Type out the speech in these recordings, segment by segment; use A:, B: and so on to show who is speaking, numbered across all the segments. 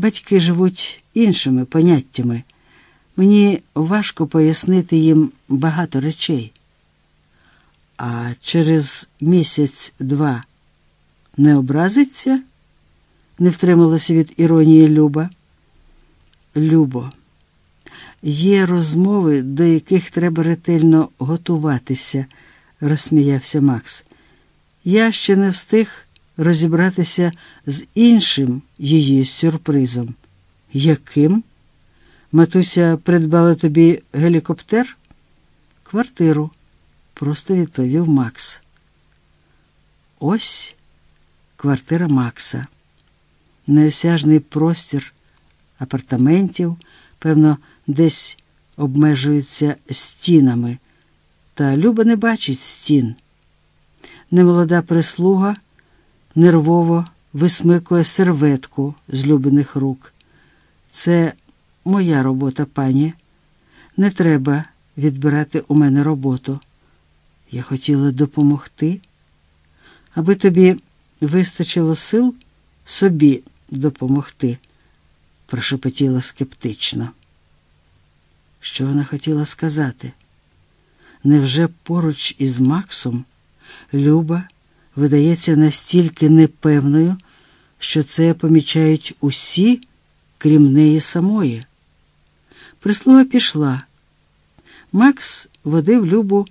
A: Батьки живуть іншими поняттями. Мені важко пояснити їм багато речей. А через місяць-два не образиться? не втрималася від іронії Люба. Любо, є розмови, до яких треба ретельно готуватися, розсміявся Макс. Я ще не встиг розібратися з іншим її сюрпризом. Яким? Матуся придбала тобі гелікоптер? Квартиру, просто відповів Макс. Ось квартира Макса. Неосяжний простір апартаментів, певно, десь обмежується стінами, та Люба не бачить стін. Немолода прислуга нервово висмикує серветку з любиних рук. Це моя робота, пані. Не треба відбирати у мене роботу. Я хотіла допомогти, аби тобі вистачило сил собі допомогти, прошепотіла скептично. Що вона хотіла сказати? Невже поруч із Максом Люба видається настільки непевною, що це помічають усі, крім неї самої? Прислуга пішла. Макс водив Любу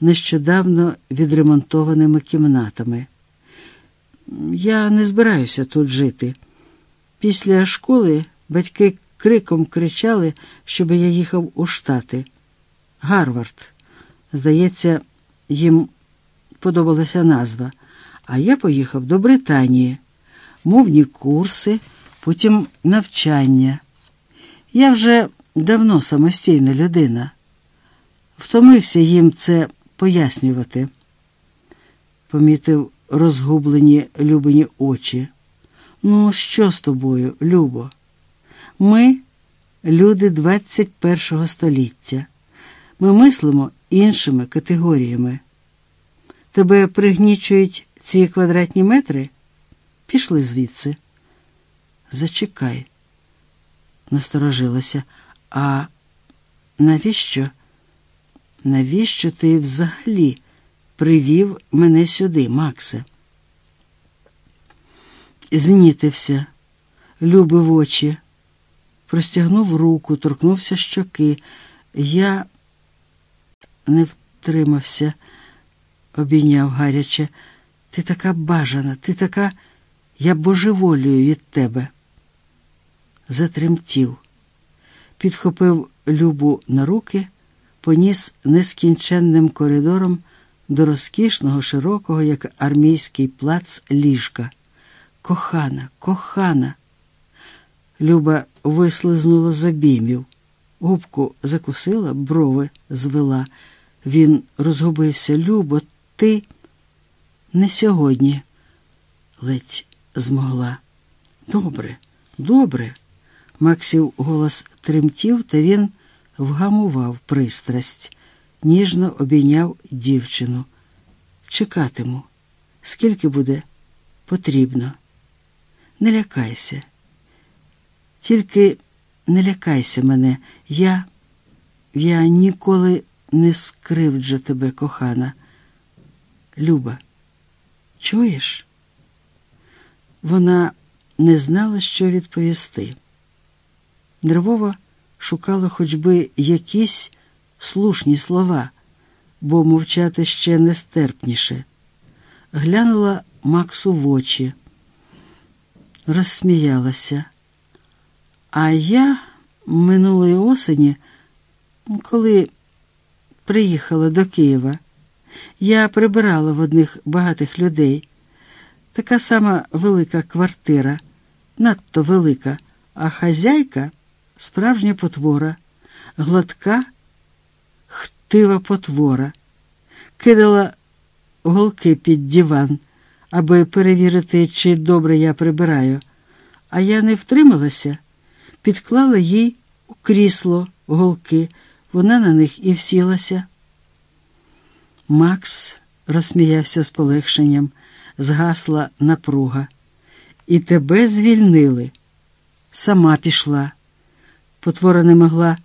A: нещодавно відремонтованими кімнатами. Я не збираюся тут жити. Після школи батьки криком кричали, щоб я їхав у Штати. Гарвард. Здається, їм подобалася назва. А я поїхав до Британії, мовні курси, потім навчання. Я вже давно самостійна людина. Втомився їм це пояснювати. Помітив розгублені Любині очі. Ну, що з тобою, Любо? Ми люди 21 століття. Ми мислимо іншими категоріями. Тебе пригнічують ці квадратні метри? Пішли звідси. Зачекай, насторожилася. А навіщо? Навіщо ти взагалі привів мене сюди, Максе? Знітився, любив очі, простягнув руку, торкнувся щоки. Я не втримався, обійняв гаряче. Ти така бажана, ти така, я божеволію від тебе. Затремтів, підхопив Любу на руки, поніс нескінченним коридором до розкішного, широкого, як армійський плац, ліжка. Кохана, кохана. Люба вислизнула з обіймів, губку закусила, брови звела. Він розгубився. Любо, ти не сьогодні, ледь змогла. Добре, добре. Максів голос тремтів, та він вгамував пристрасть, ніжно обійняв дівчину. Чекатиму, скільки буде потрібно. Не лякайся. Тільки не лякайся мене, я, я ніколи не скривджу тебе, кохана. Люба, чуєш? Вона не знала, що відповісти. Нервово шукала хоч би якісь слушні слова, бо мовчати ще нестерпніше. Глянула Максу в очі, розсміялася. А я минулої осені, коли приїхала до Києва, я прибирала в одних багатих людей. Така сама велика квартира, надто велика, а хазяйка справжня потвора, гладка, хтива потвора, кидала голки під диван, аби перевірити, чи добре я прибираю, а я не втрималася, підклала їй у крісло голки, вона на них і всілася. Макс розсміявся з полегшенням, згасла напруга. І тебе звільнили. сама пішла. Потвора не могла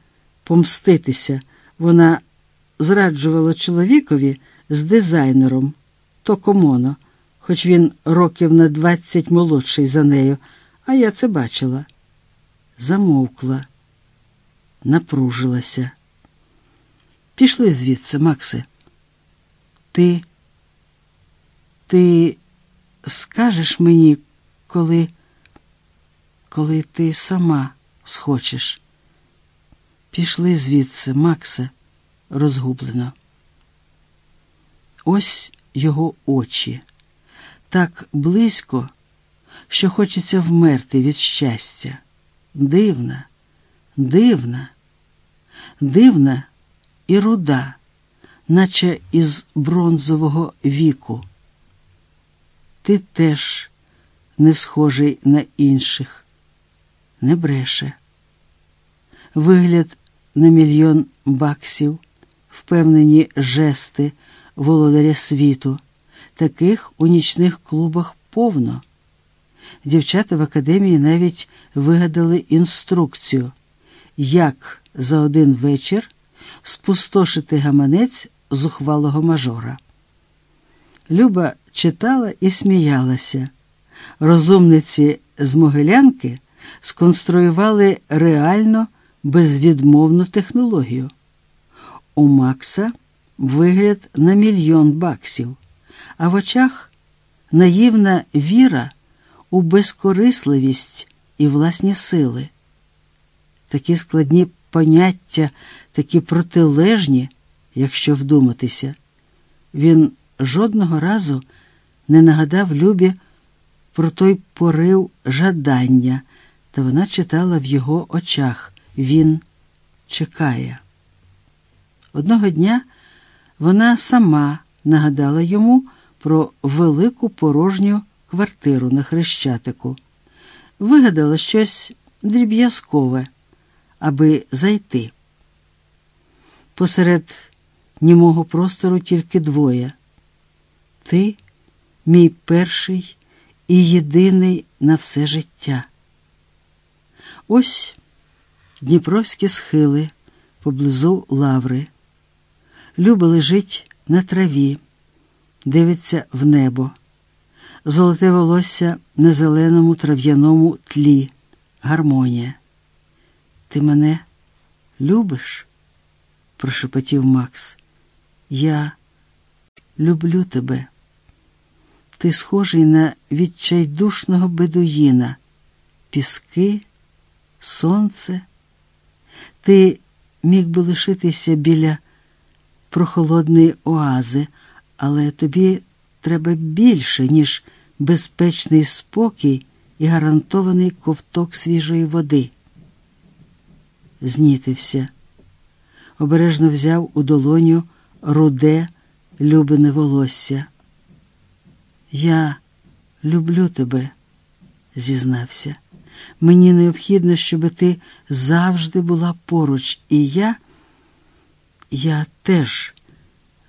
A: помститися. Вона зраджувала чоловікові з дизайнером Токомоно, хоч він років на двадцять молодший за нею, а я це бачила. Замовкла, напружилася. Пішли звідси, Максе. Ти, ти скажеш мені, коли, коли ти сама схочеш. Пішли звідси, Максе, розгублено. Ось його очі, так близько, що хочеться вмерти від щастя. Дивна, дивна, дивна і руда, наче із бронзового віку. Ти теж не схожий на інших, не бреше. Вигляд на мільйон баксів, впевнені жести володаря світу. Таких у нічних клубах повно. Дівчата в академії навіть вигадали інструкцію, як за один вечір спустошити гаманець зухвалого мажора. Люба читала і сміялася. Розумниці з Могилянки сконструювали реально безвідмовну технологію. У Макса вигляд на мільйон баксів, а в очах наївна віра у безкорисливість і власні сили. Такі складні поняття, такі протилежні, якщо вдуматися. Він жодного разу не нагадав Любі про той порив жадання, та вона читала в його очах. Він чекає. Одного дня вона сама нагадала йому про велику порожню квартиру на Хрещатику, вигадала щось дріб'язкове, аби зайти. Посеред німого простору тільки двоє. Ти, мій перший і єдиний на все життя. Ось Дніпровські схили поблизу лаври. Люба лежить на траві, дивиться в небо, золоте волосся на зеленому трав'яному тлі, гармонія. Ти мене любиш? прошепотів Макс. Я люблю тебе. Ти схожий на відчайдушного бедуїна, піски, сонце. Ти міг би лишитися біля прохолодної оази, але тобі треба більше, ніж безпечний спокій і гарантований ковток свіжої води. Знітився, обережно взяв у долоню руде любине волосся. Я люблю тебе, зізнався. Мені необхідно, щоб ти завжди була поруч, і я, я теж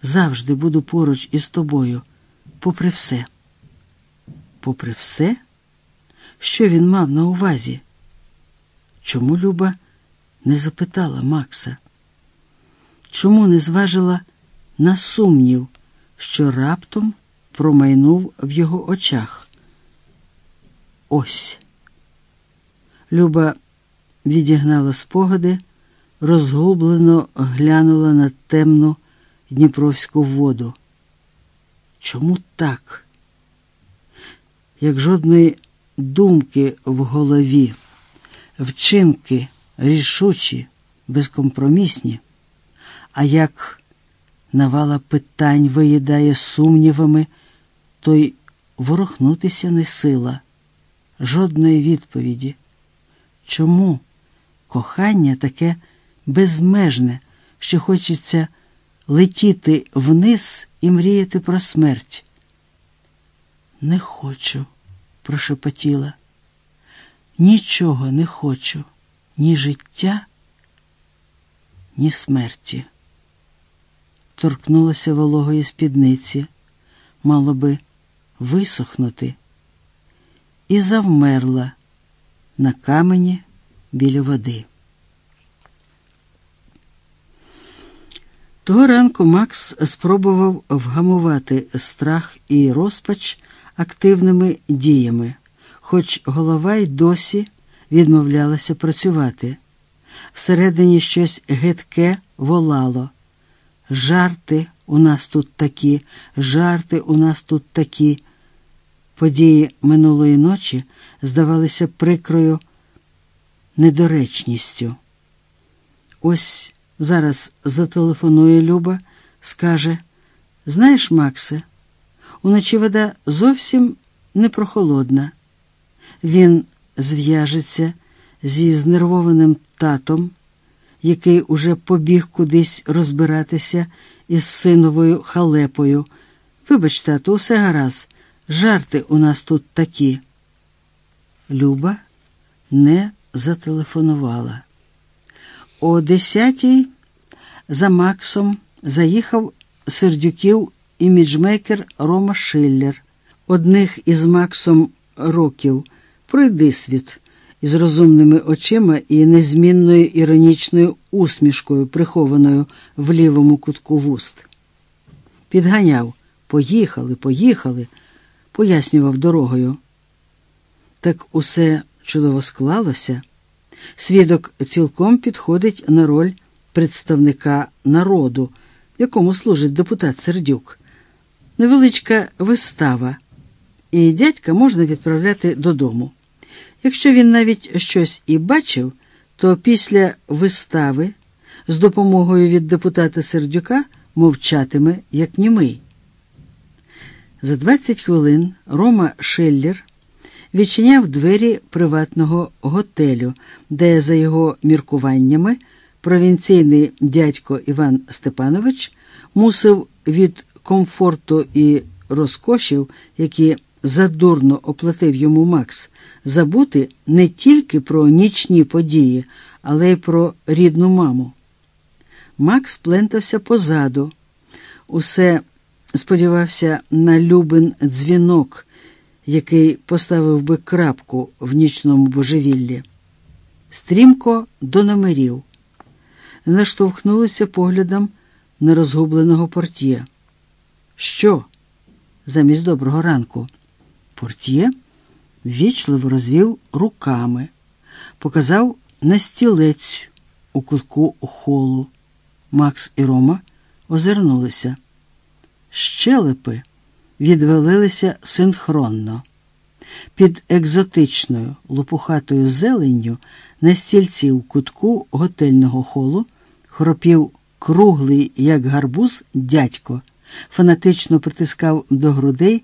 A: завжди буду поруч із тобою, попри все. Попри все, що він мав на увазі? Чому Люба не запитала Макса? Чому не зважила на сумнів, що раптом промайнув в його очах? Ось. Люба відігнала спогади, розгублено глянула на темну Дніпровську воду. Чому так? Як жодної думки в голові, вчинки рішучі, безкомпромісні, а як навала питань виїдає сумнівами, то й ворухнутися не сила, жодної відповіді. Чому кохання таке безмежне, що хочеться летіти вниз і мріяти про смерть? Не хочу, прошепотіла. Нічого не хочу, ні життя, ні смерті. Торкнулася вологої спідниці, мало би висохнути, і завмерла на камені біля води. Того ранку Макс спробував вгамувати страх і розпач активними діями, хоч голова й досі відмовлялася працювати. Всередині щось гидке волало. Жарти у нас тут такі, жарти у нас тут такі. Події минулої ночі здавалися прикрою недоречністю. Ось зараз зателефонує Люба, скаже: Знаєш, Максе, уночі вода зовсім не прохолодна. Він зв'яжеться зі знервованим татом, який уже побіг кудись розбиратися із синовою халепою. Вибач, тату, усе гаразд, жарти у нас тут такі. Люба не зателефонувала. О десятій за Максом заїхав сердюків іміджмейкер Рома Шиллер. Одних із Максом років пройди світ із розумними очима і незмінною іронічною усмішкою, прихованою в лівому кутку вуст. Підганяв поїхали, поїхали, пояснював дорогою. Так усе чудово склалося. Свідок цілком підходить на роль представника народу, якому служить депутат Сердюк. Невеличка вистава, і дядька можна відправляти додому. Якщо він навіть щось і бачив, то після вистави з допомогою від депутата Сердюка мовчатиме, як німий. За 20 хвилин Рома Шеллер відчиняв двері приватного готелю, де, за його міркуваннями, провінційний дядько Іван Степанович мусив від комфорту і розкошів, які задурно оплатив йому Макс, забути не тільки про нічні події, але й про рідну маму. Макс плентався позаду, усе сподівався на Любин дзвінок, який поставив би крапку в нічному божевіллі. Стрімко до номерів. Наштовхнулися поглядом на розгубленого портє. Що? Замість доброго ранку. Портє ввічливо розвів руками, показав на стілець у кутку холу. Макс і Рома озирнулися. Щелепи відвалилися синхронно. Під екзотичною лопухатою зеленню на стільці в кутку готельного холу хропів круглий, як гарбуз, дядько, фанатично притискав до грудей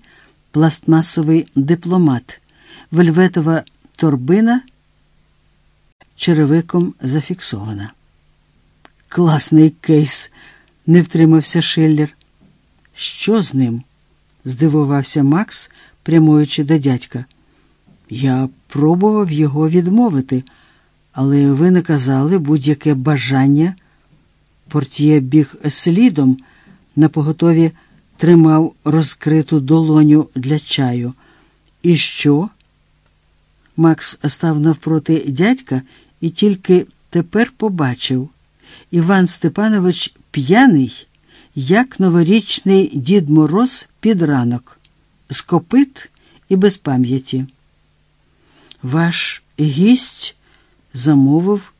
A: пластмасовий дипломат, вельветова торбина черевиком зафіксована. Класний кейс, не втримався Шиллер. Що з ним? здивувався Макс, прямуючи до дядька. Я пробував його відмовити, але ви не казали будь-яке бажання. Портє біг слідом, на поготові тримав розкриту долоню для чаю. І що? Макс став навпроти дядька і тільки тепер побачив. Іван Степанович п'яний, як новорічний Дід Мороз під ранок, з копит і без пам'яті. Ваш гість замовив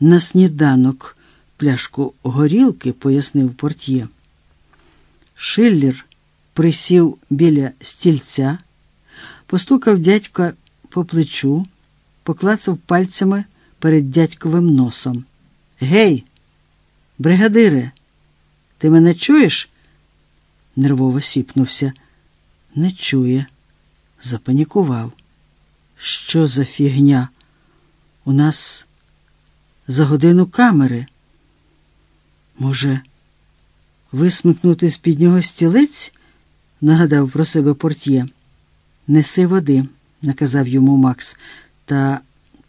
A: на сніданок пляшку горілки, пояснив портьє. Шиллер присів біля стільця, постукав дядька по плечу, поклацав пальцями перед дядьковим носом. Гей, бригадире, ти мене чуєш? нервово сіпнувся. Не чує, запанікував. Що за фігня? У нас за годину камери. Може, висмикнути з під нього стілець? нагадав про себе портьє. Неси води, наказав йому Макс, та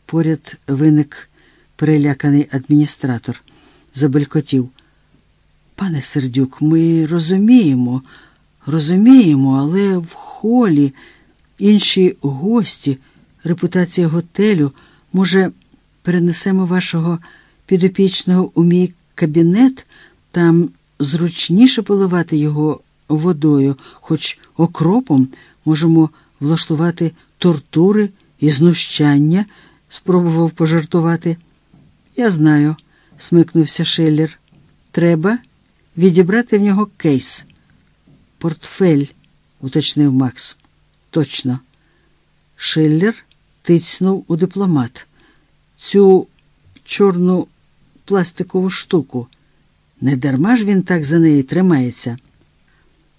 A: поряд виник переляканий адміністратор, забелькотів. Пане Сердюк, ми розуміємо, розуміємо, але в холі інші гості, репутація готелю. Може, перенесемо вашого підопічного у мій кабінет, там зручніше поливати його водою, хоч окропом можемо влаштувати тортури і знущання, спробував пожартувати. Я знаю, смикнувся Шеллер. Треба відібрати в нього кейс. Портфель, уточнив Макс. Точно. Шиллер тицнув у дипломат. Цю чорну пластикову штуку. Не дарма ж він так за неї тримається.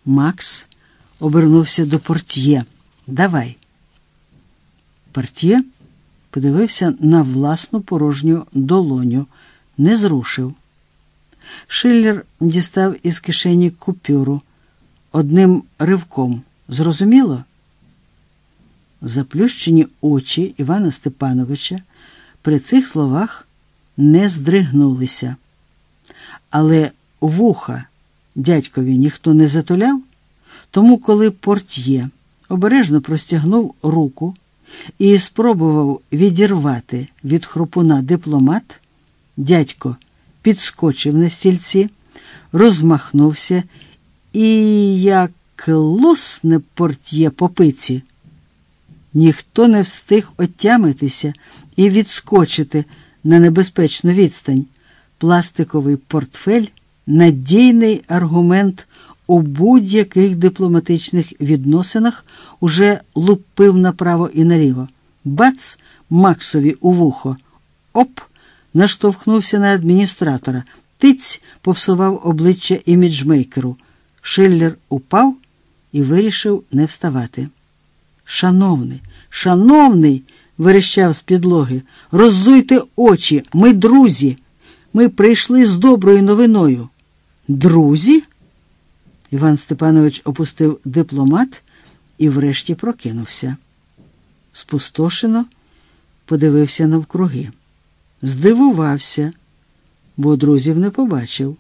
A: Макс обернувся до портьє. Давай. Портьє подивився на власну порожню долоню, не зрушив. Шиллер дістав із кишені купюру одним ривком. Зрозуміло? Заплющені очі Івана Степановича при цих словах не здригнулися. Але вуха дядькові ніхто не затуляв, тому, коли портьє обережно простягнув руку і спробував відірвати від хрупуна дипломат, дядько підскочив на стільці, розмахнувся і, як лусне портьє по пиці, ніхто не встиг отямитися і відскочити на небезпечну відстань. Пластиковий портфель надійний аргумент у будь-яких дипломатичних відносинах уже лупив направо і наліво. Бац Максові у вухо. Оп! Наштовхнувся на адміністратора. Тиць попсував обличчя іміджмейкеру. Шиллер упав і вирішив не вставати. Шановний, шановний, верещав з підлоги, роззуйте очі, ми друзі. Ми прийшли з доброю новиною. Друзі? Іван Степанович опустив дипломат і врешті прокинувся. Спустошено подивився навкруги. Здивувався, бо друзів не побачив.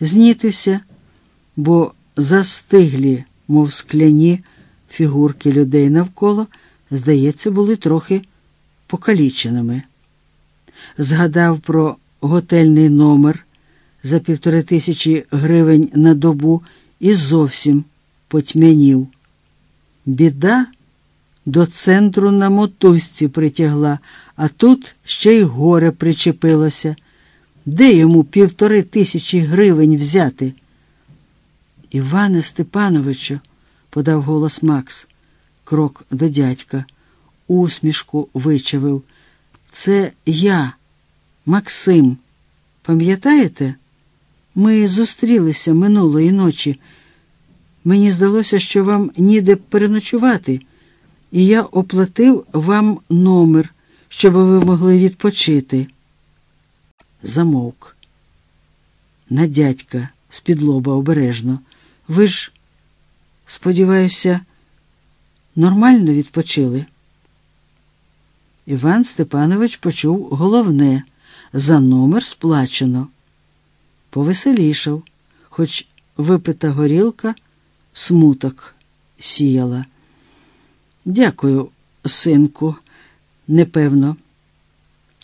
A: Знітився, бо застиглі, мов скляні фігурки людей навколо, здається, були трохи покаліченими. Згадав про готельний номер за півтори тисячі гривень на добу і зовсім потьмянів. Біда до центру на мотузці притягла, а тут ще й горе причепилося. Де йому півтори тисячі гривень взяти? Іване Степановичу, подав голос Макс, крок до дядька, усмішку вичавив. Це я, Максим. Пам'ятаєте? Ми зустрілися минулої ночі. Мені здалося, що вам ніде переночувати, і я оплатив вам номер, щоб ви могли відпочити. Замовк. На дядька з-під лоба обережно. Ви ж, сподіваюся, нормально відпочили. Іван Степанович почув головне за номер сплачено. Повеселішав, хоч випита горілка смуток сіяла. Дякую, синку, непевно.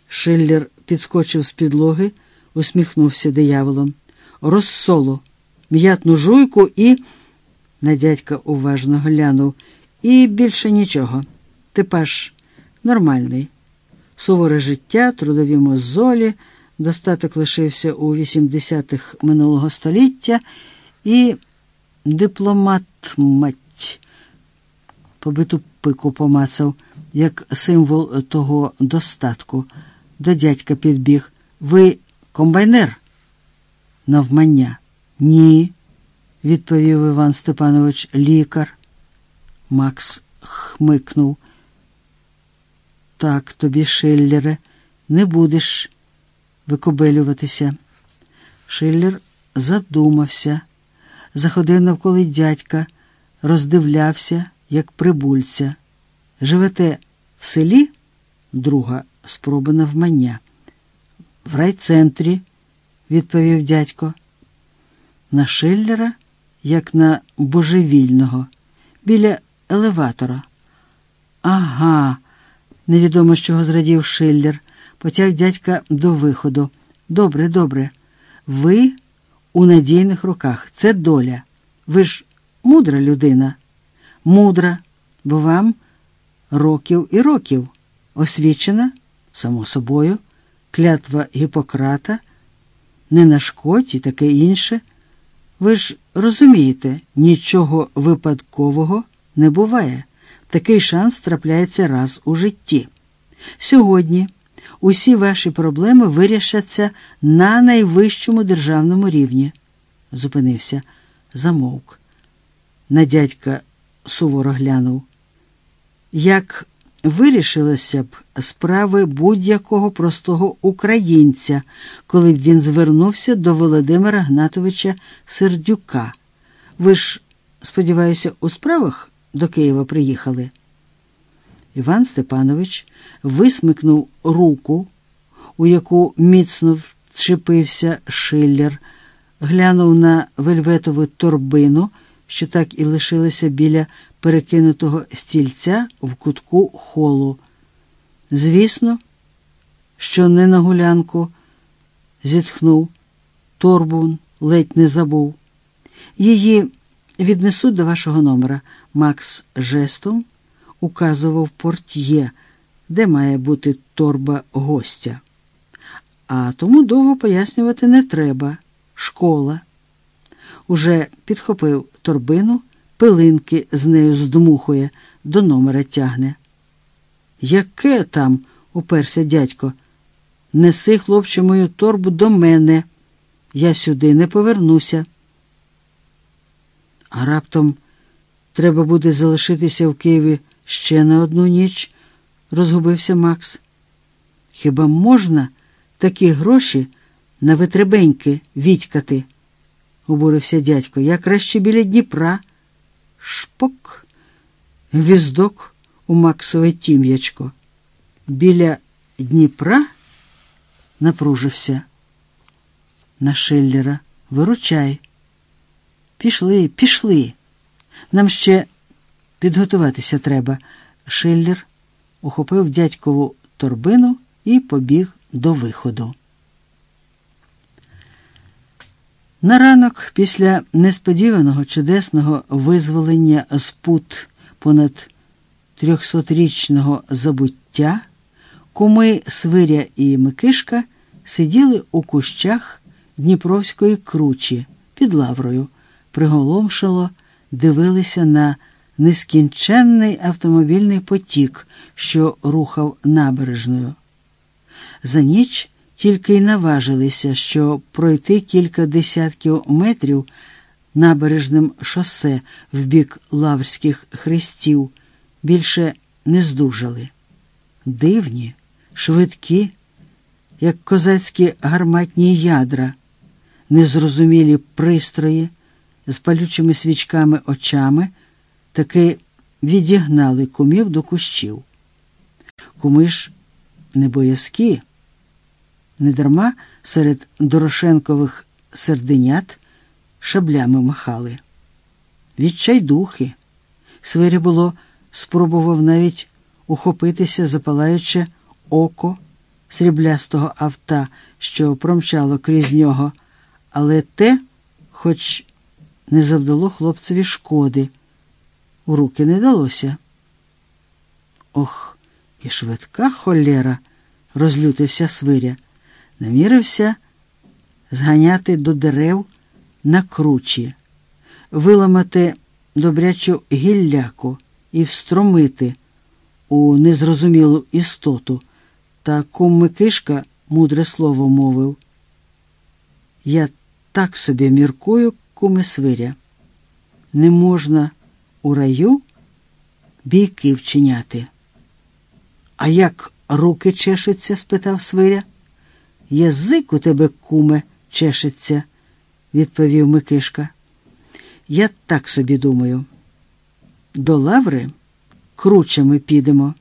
A: Шиллер підскочив з підлоги, усміхнувся дияволом. Розсолу, м'ятну жуйку і. На дядька уважно глянув. І більше нічого. Тепаж нормальний. Суворе життя, трудові мозолі, достаток лишився у 80-х минулого століття і дипломат мать побиту пику помацав, як символ того достатку. До дядька підбіг. Ви комбайнер? Навмання. Ні, відповів Іван Степанович, лікар. Макс хмикнув. Так тобі, Шиллере, не будеш викобелюватися. Шиллер задумався, заходив навколо дядька, роздивлявся, як прибульця. Живете в селі? Друга спроба навмання. В райцентрі, відповів дядько. На Шиллера, як на божевільного, біля елеватора. Ага невідомо з чого зрадів Шиллер, потяг дядька до виходу. Добре, добре. Ви у надійних руках. Це доля. Ви ж мудра людина. Мудра, бо вам років і років. Освічена, само собою, клятва Гіппократа, не нашкодь і таке інше. Ви ж розумієте, нічого випадкового не буває. Такий шанс трапляється раз у житті. Сьогодні усі ваші проблеми вирішаться на найвищому державному рівні. Зупинився, замовк. На дядька суворо глянув. Як вирішилися б справи будь-якого простого українця, коли б він звернувся до Володимира Гнатовича Сердюка. Ви ж, сподіваюся, у справах до Києва приїхали? Іван Степанович висмикнув руку, у яку міцно вчепився шиллер, глянув на вельветову торбину, що так і лишилася біля перекинутого стільця в кутку холу. Звісно, що не на гулянку зітхнув, торбун ледь не забув. Її віднесуть до вашого номера. Макс жестом указував портьє, де має бути торба гостя. А тому довго пояснювати не треба. Школа. Уже підхопив торбину, пилинки з нею здмухує, до номера тягне. Яке там? уперся дядько. Неси, хлопче, мою торбу до мене. Я сюди не повернуся. А раптом треба буде залишитися в Києві ще на одну ніч, розгубився Макс. Хіба можна такі гроші на витребеньки відькати? обурився дядько. Я краще біля Дніпра. Шпок, гвіздок у Максове тім'ячко. Біля Дніпра напружився. На Шеллера виручай. Пішли, пішли. Нам ще підготуватися треба. Шиллер ухопив дядькову торбину і побіг до виходу. На ранок, після несподіваного чудесного визволення з пут понад трьохсотрічного забуття, куми Свиря і Микишка сиділи у кущах Дніпровської кручі під лаврою, приголомшило дивилися на нескінченний автомобільний потік, що рухав набережною. За ніч тільки й наважилися, що пройти кілька десятків метрів набережним шосе в бік лаврських хрестів, більше не здужали. Дивні, швидкі, як козацькі гарматні ядра, незрозумілі пристрої з палючими свічками очами таки відігнали кумів до кущів. Куми ж не боязкі, недарма серед Дорошенкових серденят шаблями махали. Відчайдухи. Свиря було спробував навіть ухопитися, запалаючи око сріблястого авта, що промчало крізь нього, але те, хоч не завдало хлопцеві шкоди, у руки не далося. Ох, і швидка холєра, розлютився свиря, намірився зганяти до дерев на кручі, виламати добрячу гілляку і встромити у незрозумілу істоту, та кум Микишка мудре слово мовив. Я так собі міркую, куме свиря. Не можна у раю бійки вчиняти. А як руки чешуться? спитав свиря. Язик у тебе, куме, чешеться, відповів Микишка. Я так собі думаю. До лаври кручами підемо.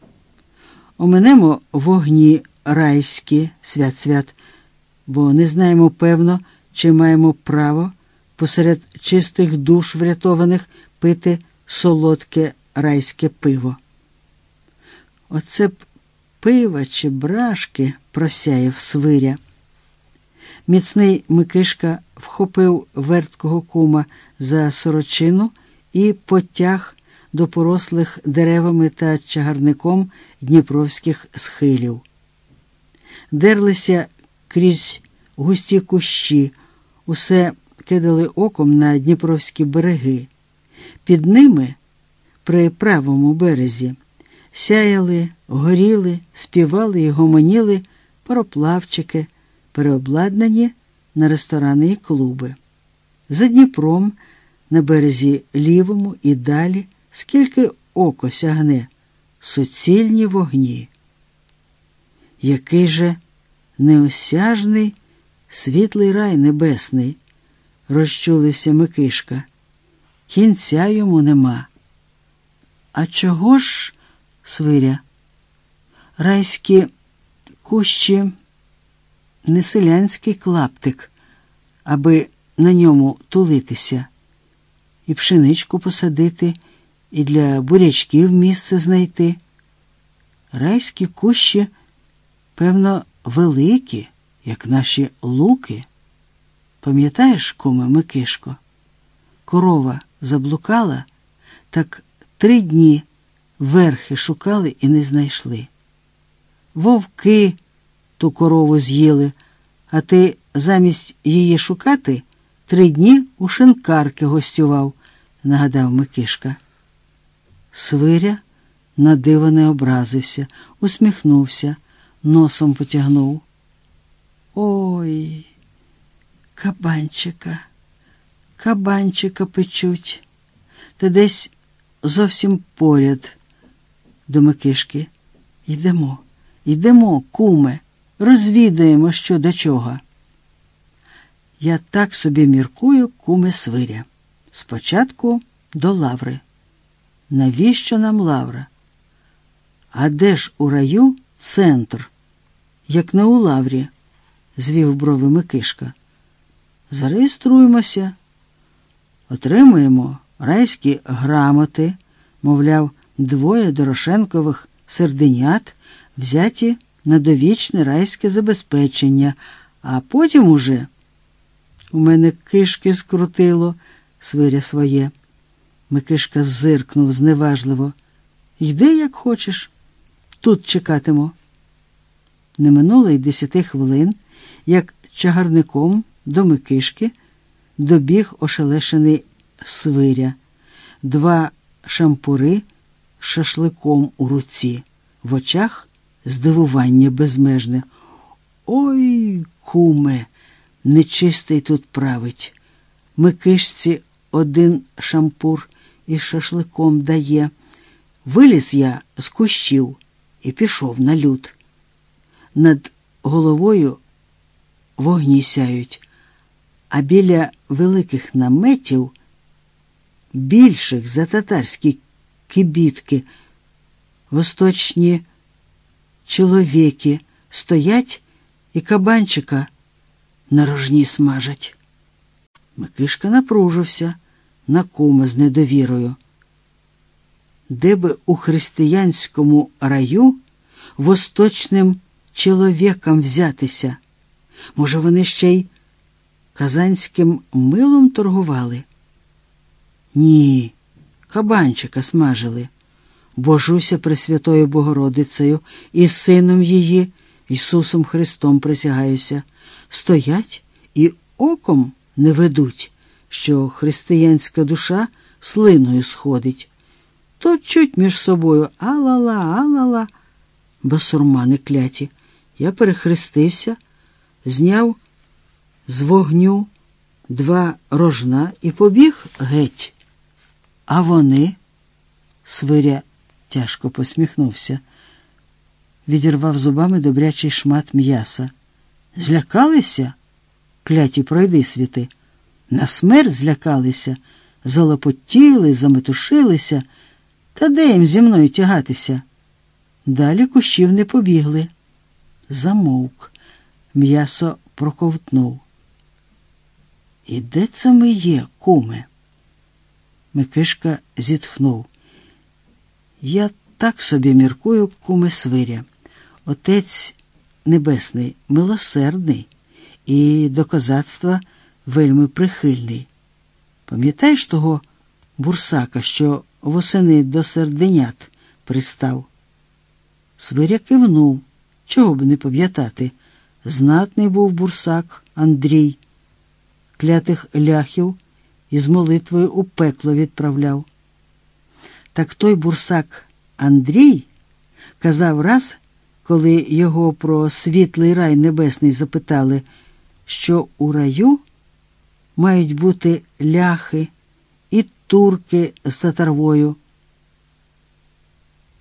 A: Оминемо вогні райські свят-свят, бо не знаємо певно, чи маємо право посеред чистих душ врятованих пити солодке райське пиво. Оце б пива чи брашки просяяв свиря. Міцний Микишка вхопив верткого кума за сорочину і потяг до порослих деревами та чагарником дніпровських схилів. Дерлися крізь густі кущі, усе кидали оком на дніпровські береги. Під ними, при правому березі, сяяли, горіли, співали і гомоніли пароплавчики, переобладнані на ресторани і клуби. За Дніпром, на березі лівому і далі, скільки око сягне, суцільні вогні. Який же неосяжний світлий рай небесний, розчулився Микишка. Кінця йому нема. А чого ж, свиря? Райські кущі не селянський клаптик, аби на ньому тулитися, і пшеничку посадити, і для бурячків місце знайти. Райські кущі, певно, великі, як наші луки. Пам'ятаєш, куме Микишко? Корова заблукала, так три дні верхи шукали і не знайшли. Вовки ту корову з'їли, а ти замість її шукати три дні у шинкарки гостював, нагадав Микишка. Свиря на диво не образився, усміхнувся, носом потягнув. Ой, кабанчика, кабанчика печуть, та десь зовсім поряд до Микишки. Йдемо, йдемо, куме, розвідаємо, що до чого. Я так собі міркую, куме свиря. Спочатку до лаври. Навіщо нам лавра? А де ж у раю центр, як не у лаврі? звів брови Микишка. Зареєструємося, отримуємо райські грамоти, мовляв, двоє Дорошенкових серденят взяті на довічне райське забезпечення, а потім уже у мене кишки скрутило, свиря своє. Микишка зиркнув зневажливо. Йди, як хочеш, тут чекатиму. Не минуло й десяти хвилин, як чагарником до Микишки добіг ошелешений свиря, два шампури шашликом у руці, в очах здивування безмежне. Ой, куме, нечистий тут править. Микишці один шампур із шашликом дає. Виліз я з кущів і пішов на люд. Над головою вогні сяють, а біля великих наметів, більших за татарські кибітки, восточні чоловіки стоять і кабанчика на рожні смажать. Микишка напружився на кума з недовірою. Де би у християнському раю восточним чоловікам взятися? Може, вони ще й казанським милом торгували? Ні, кабанчика смажили. Божуся Пресвятою Богородицею і сином її, Ісусом Христом присягаюся, стоять і оком не ведуть, що християнська душа слиною сходить. То чуть між собою алала, алала, басурмани кляті. Я перехрестився, зняв з вогню два рожна і побіг геть. А вони, свиря тяжко посміхнувся, відірвав зубами добрячий шмат м'яса. Злякалися? Кляті пройди світи. На смерть злякалися, залопотіли, заметушилися, та де їм зі мною тягатися? Далі кущів не побігли. Замовк, м'ясо проковтнув. І де це ми є, куме? Микишка зітхнув. Я так собі міркую, куме свиря. Отець Небесний милосердний і до козацтва вельми прихильний. Пам'ятаєш того бурсака, що восени до серденят пристав? Свиря кивнув, чого б не пам'ятати. Знатний був бурсак Андрій, клятих ляхів із молитвою у пекло відправляв. Так той бурсак Андрій казав раз, коли його про світлий рай небесний запитали, що у раю мають бути ляхи і турки з татарвою.